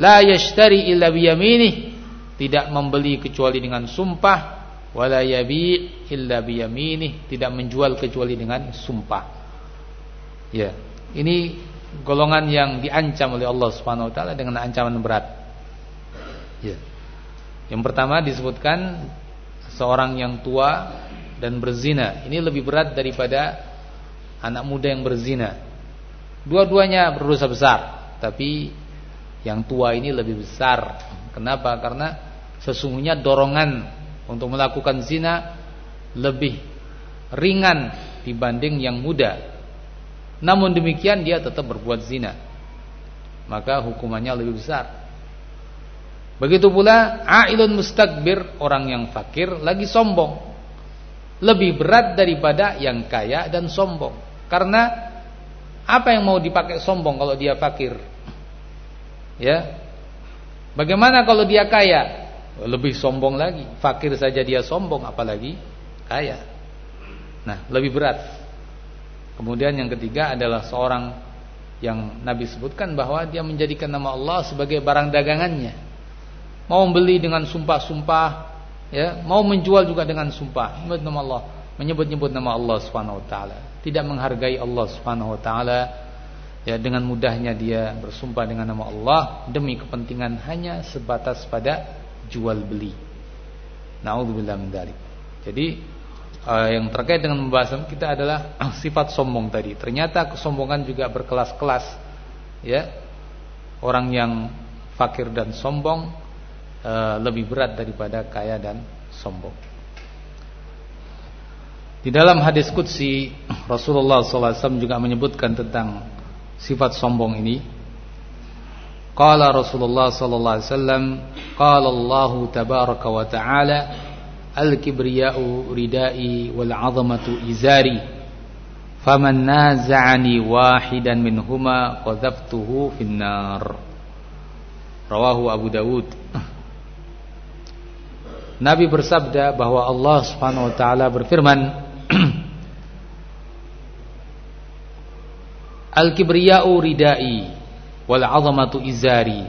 La yashtari illa biyaminih. Tidak membeli kecuali dengan sumpah, wala yabi' illa tidak menjual kecuali dengan sumpah. Ya. Ini golongan yang diancam oleh Allah Subhanahu wa taala dengan ancaman berat. Ya. Yang pertama disebutkan seorang yang tua dan berzina. Ini lebih berat daripada anak muda yang berzina. Dua-duanya berdosa besar, tapi yang tua ini lebih besar. Kenapa? Karena sesungguhnya dorongan untuk melakukan zina lebih ringan dibanding yang muda. Namun demikian dia tetap berbuat zina. Maka hukumannya lebih besar. Begitu pula ailun mustakbir, orang yang fakir lagi sombong. Lebih berat daripada yang kaya dan sombong. Karena apa yang mau dipakai sombong kalau dia fakir? Ya. Bagaimana kalau dia kaya? Lebih sombong lagi. Fakir saja dia sombong apalagi kaya. Nah, lebih berat. Kemudian yang ketiga adalah seorang yang Nabi sebutkan bahwa dia menjadikan nama Allah sebagai barang dagangannya mau membeli dengan sumpah-sumpah, ya, mau menjual juga dengan sumpah, menyebut nama Allah, menyebut-nyebut nama Allah Subhanahu wa taala, tidak menghargai Allah Subhanahu wa taala. Ya, dengan mudahnya dia bersumpah dengan nama Allah demi kepentingan hanya sebatas pada jual beli. Nauzubillah min dzalik. Jadi uh, yang terkait dengan pembahasan kita adalah <clears throat> sifat sombong tadi. Ternyata kesombongan juga berkelas-kelas. Ya. Orang yang fakir dan sombong Eh, lebih berat daripada kaya dan sombong. Di dalam hadis qudsi Rasulullah SAW juga menyebutkan tentang sifat sombong ini. Qala Rasulullah sallallahu alaihi wasallam, qala Allah tabaraka wa ta'ala, al-kibriya'u ridai wal 'azamatu izari. Faman naza'ani wahidan minhuma qadhaftuhu finnar. Rawahu Abu Dawud Nabi bersabda bahwa Allah Subhanahu wa taala berfirman <clears throat> Al-kibriya'u ridai wal 'azamatu izari.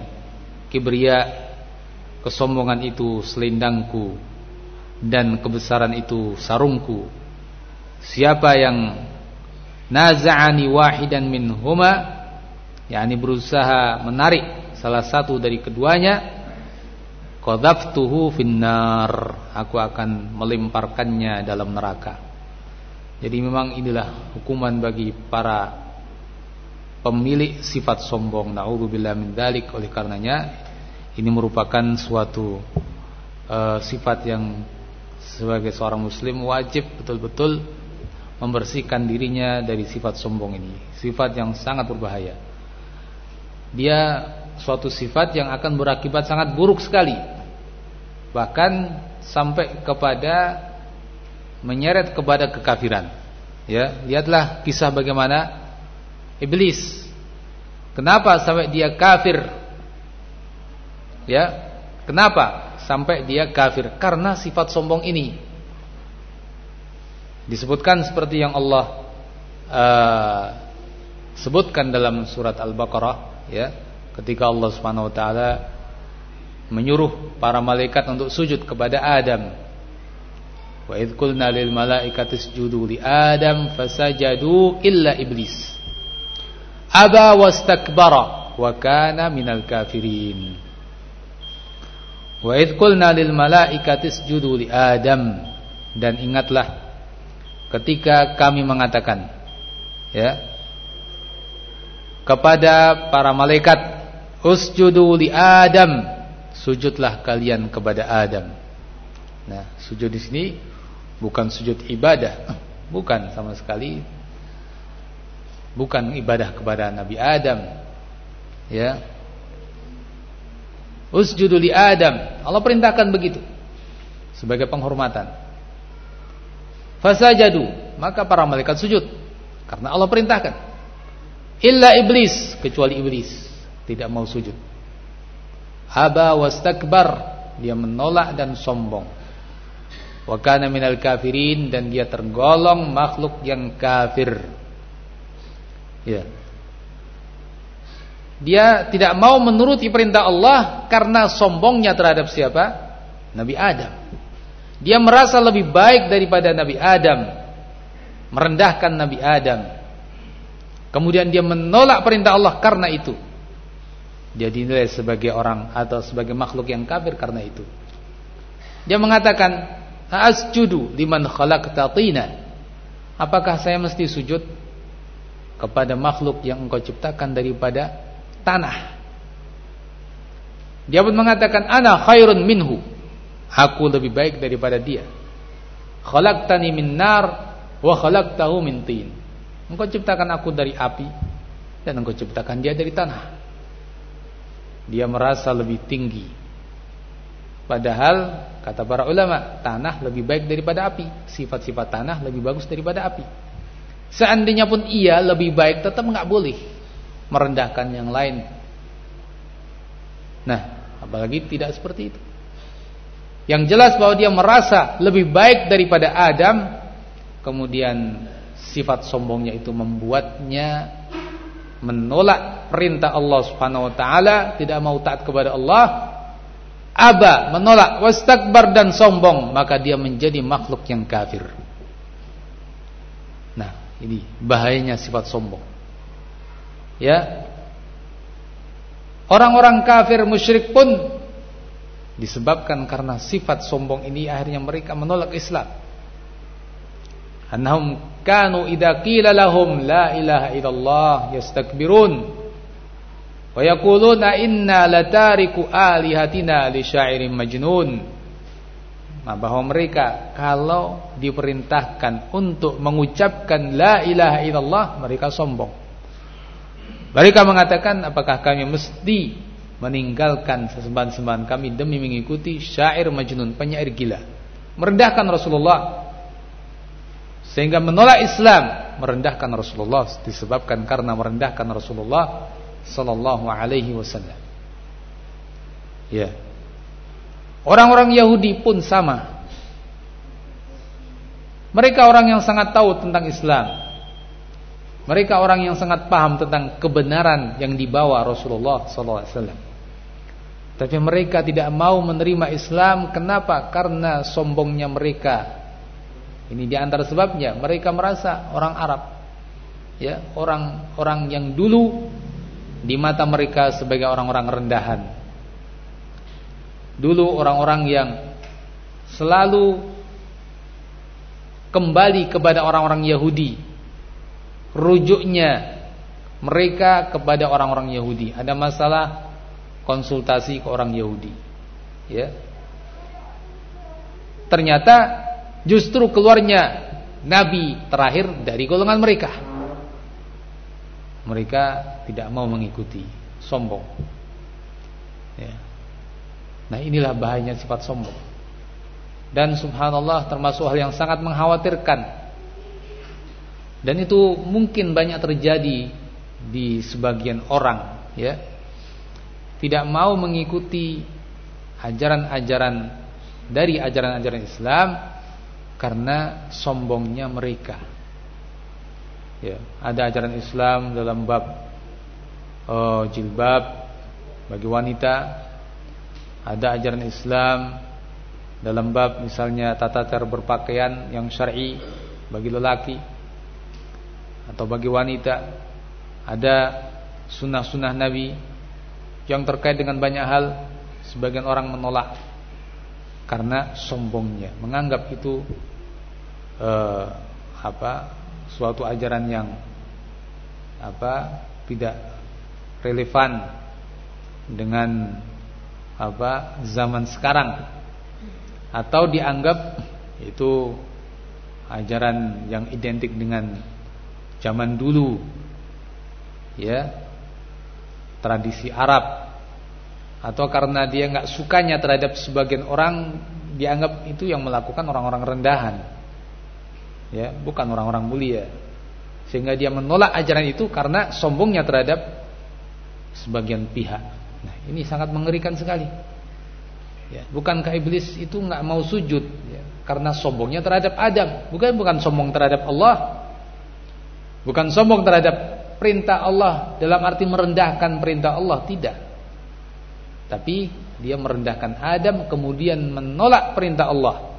Kibriya kesombongan itu selendangku dan kebesaran itu sarungku. Siapa yang naza'ani wahidan minhuma yakni berusaha menarik salah satu dari keduanya qadzaftuhu finnar aku akan melemparkannya dalam neraka jadi memang inilah hukuman bagi para pemilik sifat sombong. Naudzubillah min dzalik. Oleh karenanya ini merupakan suatu uh, sifat yang sebagai seorang muslim wajib betul-betul membersihkan dirinya dari sifat sombong ini. Sifat yang sangat berbahaya. Dia suatu sifat yang akan berakibat sangat buruk sekali. Bahkan sampai kepada menyeret kepada kekafiran. Ya lihatlah kisah bagaimana iblis. Kenapa sampai dia kafir? Ya kenapa sampai dia kafir? Karena sifat sombong ini. Disebutkan seperti yang Allah uh, sebutkan dalam surat Al-Baqarah ya ketika Allah Subhanahu wa taala menyuruh para malaikat untuk sujud kepada Adam. Wa idh qulna lil malaikati isjudu li Adam fasajadu illa iblis. Aba wastakbara wa kana minal kafirin. Wa idh qulna lil malaikati isjudu li Adam dan ingatlah ketika kami mengatakan ya kepada para malaikat usjudu li Adam sujudlah kalian kepada Adam Nah, sujud di sini bukan sujud ibadah, bukan sama sekali. Bukan ibadah kepada Nabi Adam. Ya. Usjudu li Adam. Allah perintahkan begitu. Sebagai penghormatan. Fasajadu, maka para malaikat sujud karena Allah perintahkan. Illa iblis, kecuali iblis tidak mau sujud. Aba wastakbar, dia menolak dan sombong. Wa kana minal kafirin dan dia tergolong makhluk yang kafir. Ya. Dia tidak mau menuruti perintah Allah karena sombongnya terhadap siapa? Nabi Adam. Dia merasa lebih baik daripada Nabi Adam. Merendahkan Nabi Adam. Kemudian dia menolak perintah Allah karena itu. Dia dinilai sebagai orang atau sebagai makhluk yang kafir karena itu. Dia mengatakan, asjudu liman khalaqta tina. Apakah saya mesti sujud kepada makhluk yang engkau ciptakan daripada tanah? Dia pun mengatakan ana khairun minhu. Aku lebih baik daripada dia. Khalaqtani min nar wa khalaqtahu min tin. Engkau ciptakan aku dari api dan engkau ciptakan dia dari tanah. Dia merasa lebih tinggi Padahal kata para ulama, tanah lebih baik daripada api. Sifat-sifat tanah lebih bagus daripada api. Seandainya pun ia lebih baik, tetap nggak boleh merendahkan yang lain. Nah, apalagi tidak seperti itu. Yang jelas bahwa dia merasa lebih baik daripada Adam, kemudian sifat sombongnya itu membuatnya menolak perintah Allah Subhanahu wa taala, tidak mau taat kepada Allah, aba menolak wastakbar dan sombong maka dia menjadi makhluk yang kafir. Nah ini bahayanya sifat sombong. Ya. Orang-orang kafir musyrik pun disebabkan karena sifat sombong ini akhirnya mereka menolak Islam. Annahum kanu idza qila lahum la ilaha illallah yastakbirun Wa yaquluna inna latariku alihatina li syairin majnun. Nah, bahwa mereka kalau diperintahkan untuk mengucapkan la ilaha illallah mereka sombong. Mereka mengatakan apakah kami mesti meninggalkan sesembahan-sembahan kami demi mengikuti syair majnun penyair gila. Merendahkan Rasulullah sehingga menolak Islam, merendahkan Rasulullah disebabkan karena merendahkan Rasulullah sallallahu alaihi wasallam. Ya. Orang-orang Yahudi pun sama. Mereka orang yang sangat tahu tentang Islam. Mereka orang yang sangat paham tentang kebenaran yang dibawa Rasulullah sallallahu alaihi wasallam. Tapi mereka tidak mau menerima Islam kenapa? Karena sombongnya mereka. Ini di antara sebabnya mereka merasa orang Arab ya, orang-orang yang dulu di mata mereka sebagai orang-orang rendahan. Dulu orang-orang yang selalu kembali kepada orang-orang Yahudi. Rujuknya mereka kepada orang-orang Yahudi. Ada masalah konsultasi ke orang Yahudi. Ya. Ternyata justru keluarnya nabi terakhir dari golongan mereka mereka tidak mau mengikuti sombong. Ya. nah inilah bahayanya sifat sombong. Dan subhanallah termasuk hal yang sangat mengkhawatirkan. Dan itu mungkin banyak terjadi di sebagian orang ya. Tidak mau mengikuti ajaran-ajaran dari ajaran-ajaran Islam karena sombongnya mereka ya, ada ajaran Islam dalam bab oh, jilbab bagi wanita. Ada ajaran Islam dalam bab misalnya tata cara berpakaian yang syar'i bagi lelaki atau bagi wanita. Ada sunnah-sunnah Nabi yang terkait dengan banyak hal sebagian orang menolak karena sombongnya menganggap itu eh, apa suatu ajaran yang apa tidak relevan dengan apa zaman sekarang. Atau dianggap itu ajaran yang identik dengan zaman dulu ya tradisi Arab. Atau karena dia nggak sukanya terhadap sebagian orang dianggap itu yang melakukan orang-orang rendahan ya bukan orang-orang mulia sehingga dia menolak ajaran itu karena sombongnya terhadap sebagian pihak nah ini sangat mengerikan sekali Ya, bukankah iblis itu nggak mau sujud ya, karena sombongnya terhadap Adam? Bukan bukan sombong terhadap Allah. Bukan sombong terhadap perintah Allah dalam arti merendahkan perintah Allah, tidak. Tapi dia merendahkan Adam kemudian menolak perintah Allah.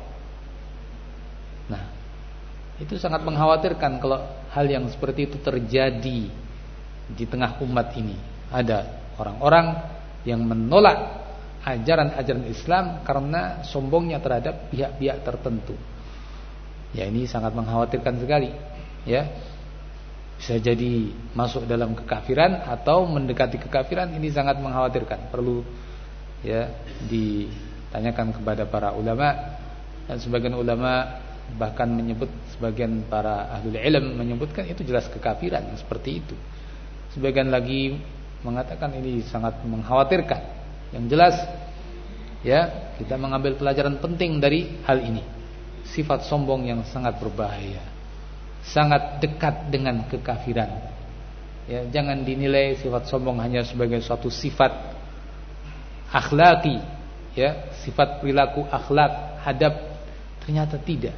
Itu sangat mengkhawatirkan kalau hal yang seperti itu terjadi di tengah umat ini. Ada orang-orang yang menolak ajaran-ajaran Islam karena sombongnya terhadap pihak-pihak tertentu. Ya ini sangat mengkhawatirkan sekali, ya. Bisa jadi masuk dalam kekafiran atau mendekati kekafiran ini sangat mengkhawatirkan. Perlu ya ditanyakan kepada para ulama dan sebagian ulama bahkan menyebut sebagian para ahli ilm menyebutkan itu jelas kekafiran seperti itu. Sebagian lagi mengatakan ini sangat mengkhawatirkan yang jelas ya, kita mengambil pelajaran penting dari hal ini. Sifat sombong yang sangat berbahaya. Sangat dekat dengan kekafiran. Ya, jangan dinilai sifat sombong hanya sebagai suatu sifat akhlaki, ya, sifat perilaku akhlak, hadap. Ternyata tidak.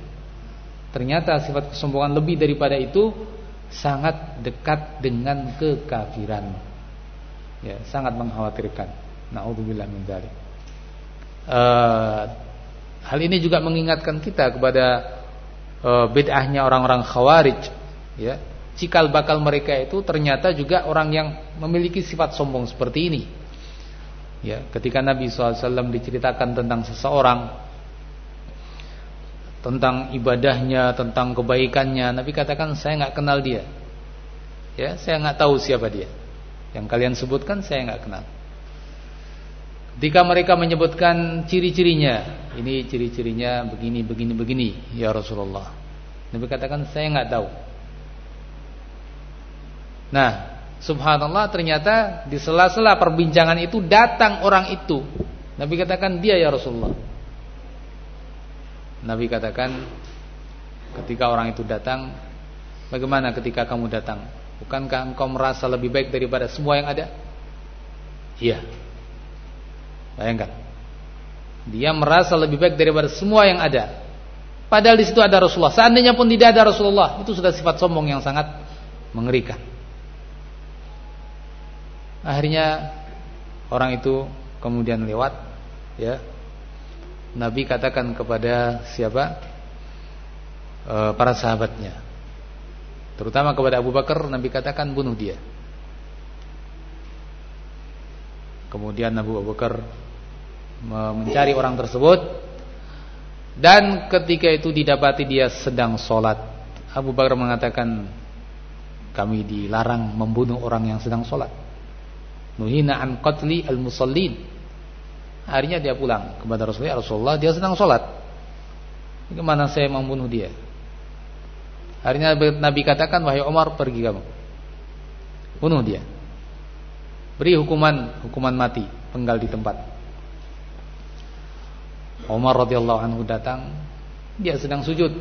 Ternyata sifat kesombongan lebih daripada itu sangat dekat dengan kekafiran. Ya, sangat mengkhawatirkan. Nauzubillah min dzalik. Uh, hal ini juga mengingatkan kita kepada uh, bid'ahnya orang-orang Khawarij, ya. Cikal bakal mereka itu ternyata juga orang yang memiliki sifat sombong seperti ini. Ya, ketika Nabi SAW diceritakan tentang seseorang tentang ibadahnya, tentang kebaikannya, Nabi katakan saya nggak kenal dia. Ya, saya nggak tahu siapa dia. Yang kalian sebutkan saya nggak kenal. Ketika mereka menyebutkan ciri-cirinya, ini ciri-cirinya begini, begini, begini, ya Rasulullah. Nabi katakan saya nggak tahu. Nah, subhanallah ternyata di sela-sela perbincangan itu datang orang itu. Nabi katakan dia ya Rasulullah. Nabi katakan ketika orang itu datang, bagaimana ketika kamu datang? Bukankah engkau merasa lebih baik daripada semua yang ada? Iya. Bayangkan. Dia merasa lebih baik daripada semua yang ada. Padahal di situ ada Rasulullah. Seandainya pun tidak ada Rasulullah, itu sudah sifat sombong yang sangat mengerikan. Akhirnya orang itu kemudian lewat, ya. Nabi katakan kepada siapa? E, para sahabatnya. Terutama kepada Abu Bakar, Nabi katakan bunuh dia. Kemudian Abu Bakar mencari orang tersebut dan ketika itu didapati dia sedang sholat Abu Bakar mengatakan kami dilarang membunuh orang yang sedang sholat nuhina an qatli al musallin akhirnya dia pulang kepada Rasulullah Rasulullah dia sedang sholat bagaimana saya membunuh dia akhirnya Nabi katakan wahai Umar pergi kamu bunuh dia beri hukuman hukuman mati penggal di tempat Umar radhiyallahu anhu datang, dia sedang sujud.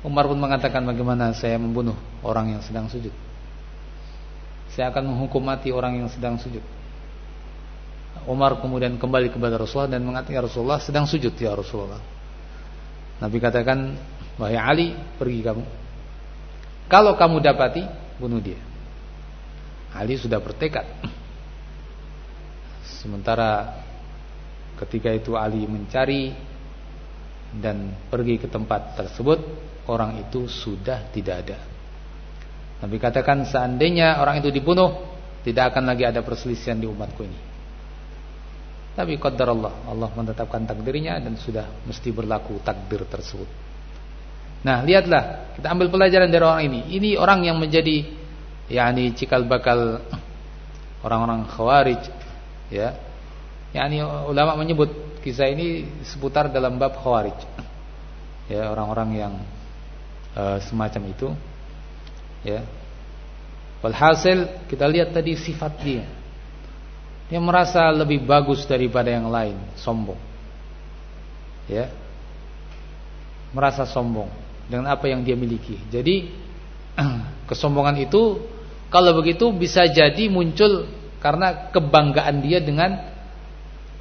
Umar pun mengatakan bagaimana saya membunuh orang yang sedang sujud. Saya akan menghukum mati orang yang sedang sujud. Umar kemudian kembali kepada Rasulullah dan mengatakan ya Rasulullah sedang sujud ya Rasulullah. Nabi katakan wahai Ali pergi kamu. Kalau kamu dapati bunuh dia. Ali sudah bertekad. Sementara Ketika itu Ali mencari dan pergi ke tempat tersebut, orang itu sudah tidak ada. Nabi katakan seandainya orang itu dibunuh, tidak akan lagi ada perselisihan di umatku ini. Tapi qadar Allah, Allah menetapkan takdirnya dan sudah mesti berlaku takdir tersebut. Nah, lihatlah, kita ambil pelajaran dari orang ini. Ini orang yang menjadi yakni cikal bakal orang-orang khawarij ya yakni ulama menyebut kisah ini seputar dalam bab khawarij. Ya, orang-orang yang uh, semacam itu. Ya. Walhasil kita lihat tadi sifat dia. Dia merasa lebih bagus daripada yang lain, sombong. Ya. Merasa sombong dengan apa yang dia miliki. Jadi <clears throat> kesombongan itu kalau begitu bisa jadi muncul karena kebanggaan dia dengan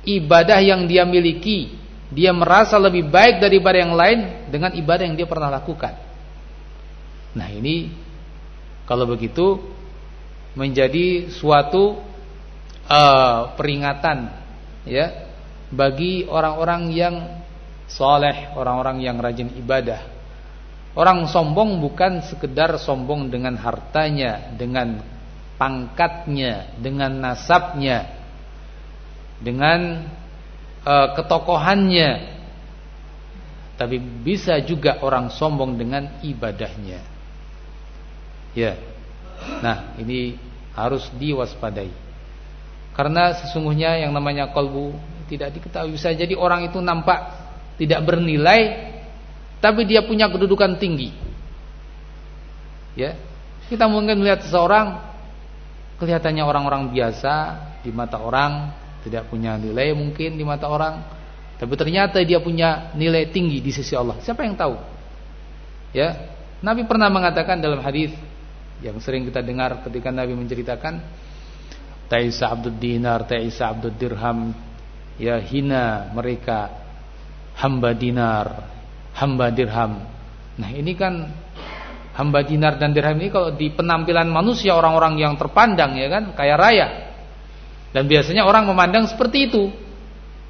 ibadah yang dia miliki. Dia merasa lebih baik daripada yang lain dengan ibadah yang dia pernah lakukan. Nah, ini kalau begitu menjadi suatu uh, peringatan ya bagi orang-orang yang soleh, orang-orang yang rajin ibadah. Orang sombong bukan sekedar sombong dengan hartanya, dengan pangkatnya, dengan nasabnya, dengan uh, ketokohannya. Tapi bisa juga orang sombong dengan ibadahnya. Ya. Nah, ini harus diwaspadai. Karena sesungguhnya yang namanya kolbu tidak diketahui. Bisa jadi orang itu nampak tidak bernilai, tapi dia punya kedudukan tinggi. Ya, kita mungkin melihat seseorang kelihatannya orang-orang biasa di mata orang, tidak punya nilai mungkin di mata orang, tapi ternyata dia punya nilai tinggi di sisi Allah. Siapa yang tahu? Ya, Nabi pernah mengatakan dalam hadis yang sering kita dengar ketika Nabi menceritakan Ta'isa Abdul Dinar, Ta'isa Abdul Dirham. Ya hina mereka. Hamba dinar Hamba dirham. Nah ini kan Hamba dinar dan dirham ini Kalau di penampilan manusia orang-orang yang terpandang ya kan? Kaya raya. Dan biasanya orang memandang seperti itu.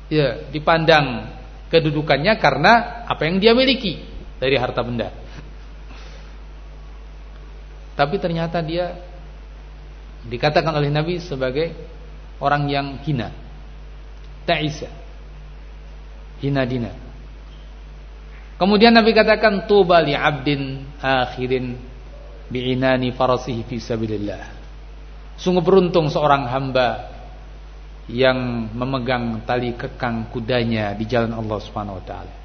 Ya dipandang Kedudukannya karena Apa yang dia miliki Dari harta benda. Tapi ternyata dia dikatakan oleh Nabi sebagai orang yang hina. Ta'isa. Hina dina. Kemudian Nabi katakan tuba li abdin akhirin bi'inani farasihi fi sabilillah. Sungguh beruntung seorang hamba yang memegang tali kekang kudanya di jalan Allah Subhanahu wa taala.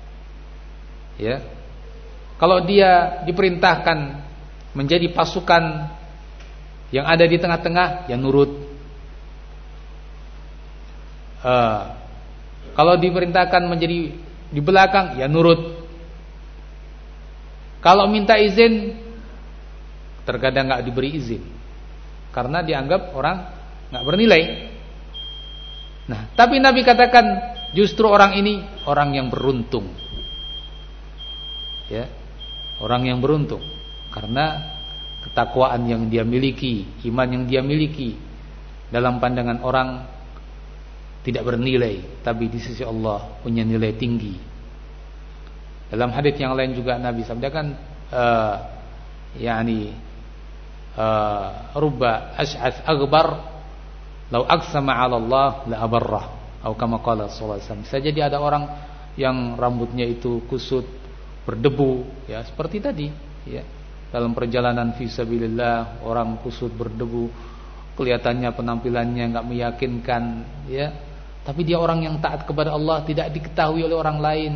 Ya. Kalau dia diperintahkan menjadi pasukan yang ada di tengah-tengah yang nurut. Uh, kalau diperintahkan menjadi di belakang ya nurut. Kalau minta izin terkadang nggak diberi izin karena dianggap orang nggak bernilai. Nah, tapi Nabi katakan justru orang ini orang yang beruntung. Ya. Orang yang beruntung karena ketakwaan yang dia miliki, iman yang dia miliki dalam pandangan orang tidak bernilai, tapi di sisi Allah punya nilai tinggi. Dalam hadis yang lain juga Nabi sabdakan uh, yakni uh, rubba ash'ath aghbar law aqsama 'ala Allah la abarrah. Atau kama qala sallallahu jadi ada orang yang rambutnya itu kusut, berdebu ya seperti tadi ya dalam perjalanan fisabilillah orang kusut berdebu kelihatannya penampilannya nggak meyakinkan ya. Tapi dia orang yang taat kepada Allah tidak diketahui oleh orang lain.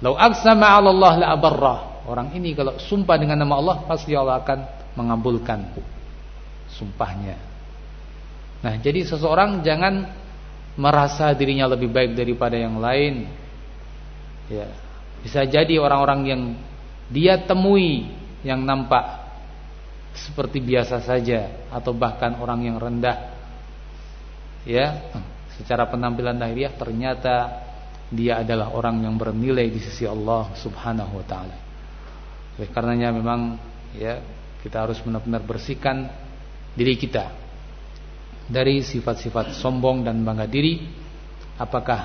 Lau aqsama 'ala Allah la abarrah. Orang ini kalau sumpah dengan nama Allah pasti Allah akan mengabulkan sumpahnya. Nah jadi seseorang jangan merasa dirinya lebih baik daripada yang lain. Ya bisa jadi orang-orang yang dia temui yang nampak seperti biasa saja atau bahkan orang yang rendah ya secara penampilan lahiriah ternyata dia adalah orang yang bernilai di sisi Allah Subhanahu wa taala. Oleh karenanya memang ya kita harus benar-benar bersihkan diri kita dari sifat-sifat sombong dan bangga diri. Apakah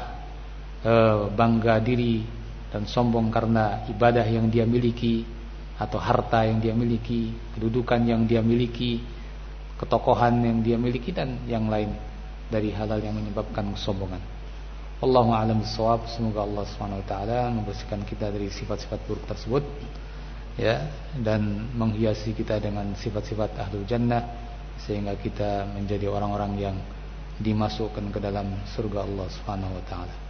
e, bangga diri dan sombong karena ibadah yang dia miliki atau harta yang dia miliki, kedudukan yang dia miliki, ketokohan yang dia miliki dan yang lain dari hal-hal yang menyebabkan kesombongan. Allahu a'lam bishawab. Semoga Allah Subhanahu wa taala membersihkan kita dari sifat-sifat buruk tersebut ya dan menghiasi kita dengan sifat-sifat ahlul jannah sehingga kita menjadi orang-orang yang dimasukkan ke dalam surga Allah Subhanahu wa taala.